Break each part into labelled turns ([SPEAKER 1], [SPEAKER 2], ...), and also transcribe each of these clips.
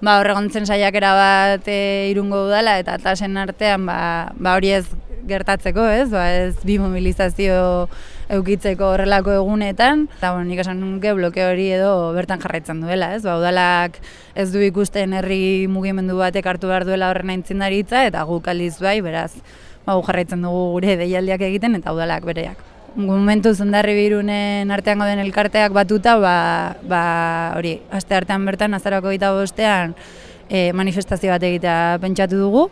[SPEAKER 1] ba, horregontzen saiakera bat e, irungo udala eta tasen artean ba, ba hori ez gertatzeko, ez? Ba, ez bi mobilizazio eukitzeko horrelako egunetan. Eta bueno, nik esan nuke bloke hori edo bertan jarraitzen duela, ez? Ba, udalak ez du ikusten herri mugimendu batek hartu behar duela horren aintzindaritza eta guk aldiz bai, beraz, ba, jarraitzen dugu gure deialdiak egiten eta udalak bereak momentu zondarri birunen artean den elkarteak batuta, ba, ba hori, aste artean bertan, azarako gita bostean, e, manifestazio bat egitea pentsatu dugu,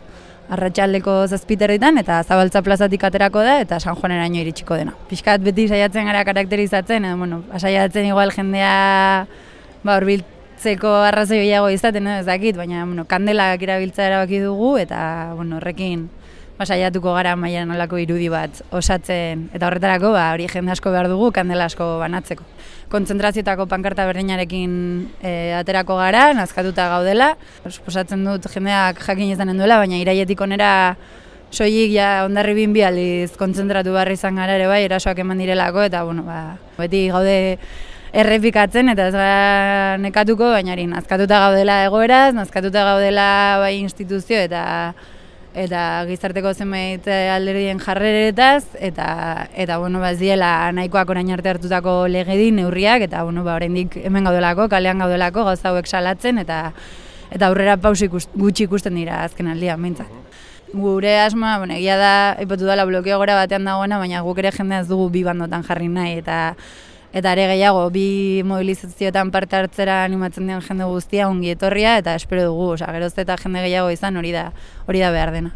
[SPEAKER 1] arratsaldeko zazpiterritan eta zabaltza plazatik aterako da eta San Juaneraino iritsiko dena. Piskat beti saiatzen gara karakterizatzen, edo, bueno, saiatzen igual jendea ba, urbiltzeko arrazoi gehiago izaten, ez dakit, baina bueno, kandelak irabiltza erabaki dugu eta bueno, horrekin basaiatuko gara mailan nolako irudi bat osatzen eta horretarako ba hori jende asko behar dugu kandela asko banatzeko. Kontzentrazioetako pankarta berdinarekin e, aterako gara, nazkatuta gaudela. Suposatzen dut jendeak jakin izanen duela, baina iraietik onera soilik ja ondarri bin bi aldiz kontzentratu barri izan gara ere bai, erasoak eman direlako eta bueno, ba, beti gaude errepikatzen eta ez gara nekatuko, baina nazkatuta gaudela egoeraz, nazkatuta gaudela bai instituzio eta eta gizarteko zenbait alderdien jarreretaz eta eta bueno ba ez nahikoak orain arte hartutako legedi neurriak eta bueno ba oraindik hemen gaudelako kalean gaudelako gauza hauek salatzen eta eta aurrera pausi gutxi ikusten dira azken aldia mintzat. Gure asma, bueno, egia da, ipatu dela blokeo gora batean dagoena, baina guk ere jendea ez dugu bi bandotan jarri nahi, eta eta ere gehiago bi mobilizazioetan parte hartzera animatzen den jende guztia ongi etorria eta espero dugu, osea, geroz eta jende gehiago izan hori da, hori da behar dena.